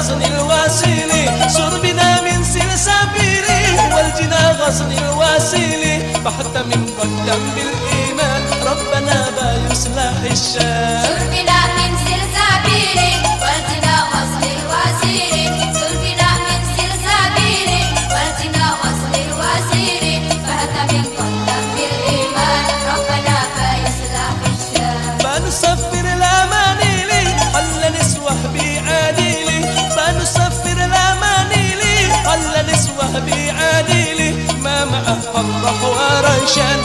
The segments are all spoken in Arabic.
غصن الواسيلي صر بنا من سيل والجنا غصن الواسيلي فحتى من قدم بالإيمان ربنا بيصلح الشام صر بنا من سيل ocean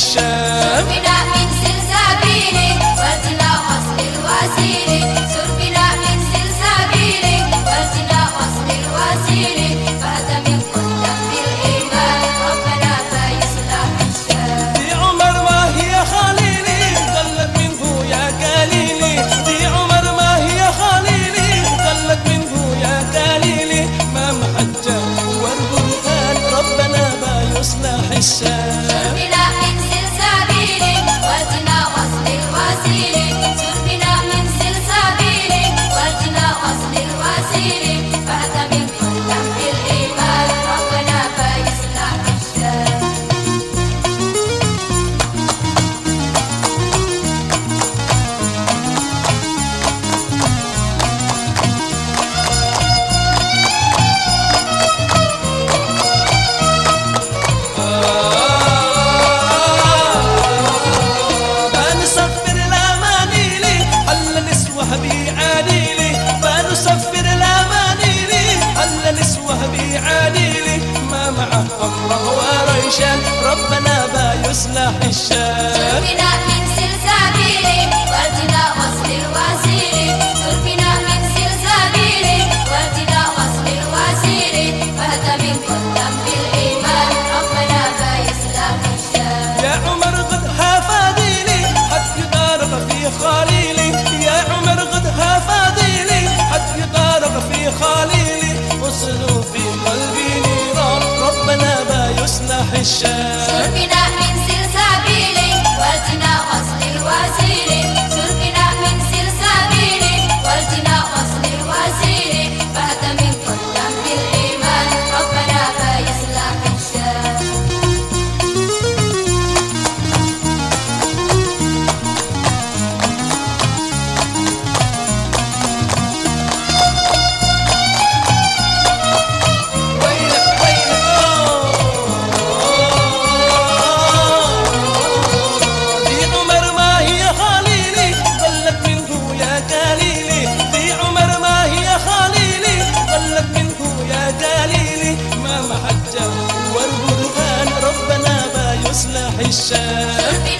Nation. وهبي عليلي ما معه الله وريشان ربنا بايسلح الشام shine. Hashem.